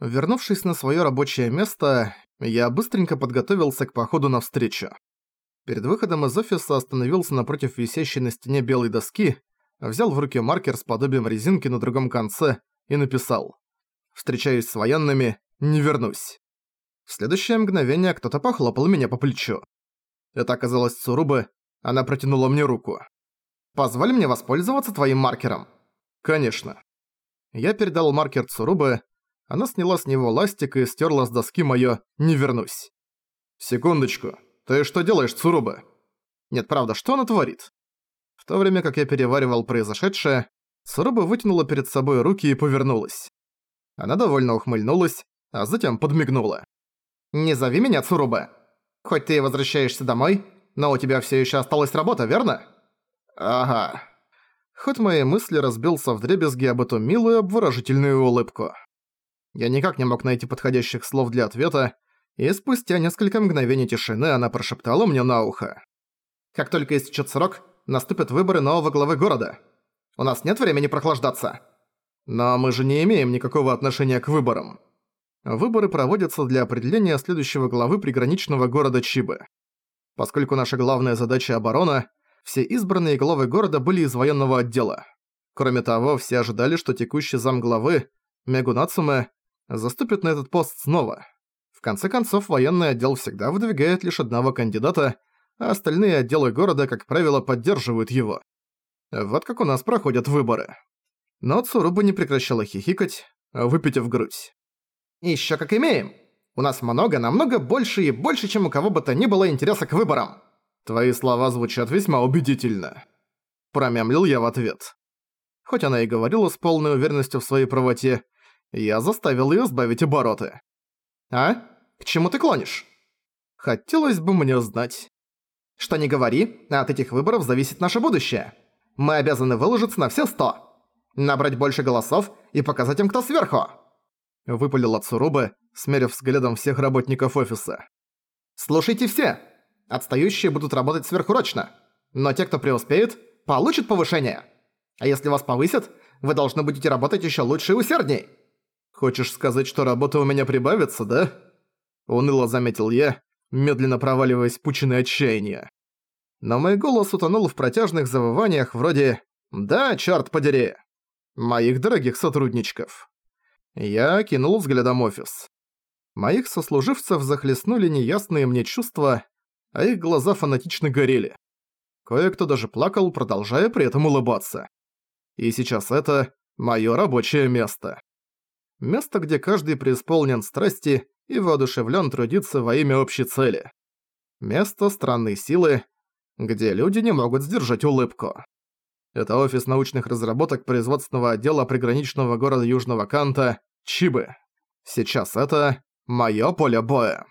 Вернувшись на своё рабочее место, я быстренько подготовился к походу навстречу. Перед выходом из офиса остановился напротив висящей на стене белой доски, взял в руки маркер с подобием резинки на другом конце и написал «Встречаюсь с военными, не вернусь». В следующее мгновение кто-то похлопал меня по плечу. Это оказалось Цурубы, она протянула мне руку. «Позволь мне воспользоваться твоим маркером?» «Конечно». Я передал маркер Цурубы, она сняла с него ластик и стерла с доски моё «Не вернусь». «Секундочку, ты что делаешь, Цуруба?» «Нет, правда, что она творит?» В то время как я переваривал произошедшее, Цуруба вытянула перед собой руки и повернулась. Она довольно ухмыльнулась, а затем подмигнула. «Не зови меня Цуруба. Хоть ты и возвращаешься домой, но у тебя всё ещё осталась работа, верно?» «Ага». Хоть мои мысли разбился вдребезги об эту милую обворожительную улыбку. Я никак не мог найти подходящих слов для ответа, и спустя несколько мгновений тишины она прошептала мне на ухо. «Как только истечет срок, наступят выборы нового главы города. У нас нет времени прохлаждаться». «Но мы же не имеем никакого отношения к выборам». Выборы проводятся для определения следующего главы приграничного города Чибы. Поскольку наша главная задача – оборона, все избранные главы города были из военного отдела. Кроме того, все ожидали, что текущий замглавы, Мегу Нацуме, заступит на этот пост снова. В конце концов, военный отдел всегда выдвигает лишь одного кандидата, а остальные отделы города, как правило, поддерживают его. Вот как у нас проходят выборы. Но Цуруба не прекращала хихикать, выпитив грудь. «Ещё как имеем! У нас много, намного больше и больше, чем у кого бы то ни было интереса к выборам!» «Твои слова звучат весьма убедительно», — промямлил я в ответ. Хоть она и говорила с полной уверенностью в своей правоте, я заставил её сбавить обороты. «А? К чему ты клонишь?» «Хотелось бы мне знать». «Что не говори, от этих выборов зависит наше будущее. Мы обязаны выложиться на все сто. Набрать больше голосов и показать им, кто сверху!» Выпалил Цурубы, смерив взглядом всех работников офиса. «Слушайте все! Отстающие будут работать сверхурочно, но те, кто преуспеет, получат повышение. А если вас повысят, вы должны будете работать ещё лучше и усердней. «Хочешь сказать, что работа у меня прибавится, да?» Уныло заметил я, медленно проваливаясь в пучины отчаяния. Но мой голос утонул в протяжных завываниях вроде «Да, чёрт подери!» Моих дорогих сотрудничков. Я кинул взглядом офис. Моих сослуживцев захлестнули неясные мне чувства, а их глаза фанатично горели. Кое-кто даже плакал, продолжая при этом улыбаться. И сейчас это моё рабочее место место, где каждый преисполнен страсти и воодушевлен трудиться во имя общей цели. Место странной силы, где люди не могут сдержать улыбку. Это офис научных разработок производственного отдела приграничного города Южного Канта Чибы. Сейчас это моё поле боя.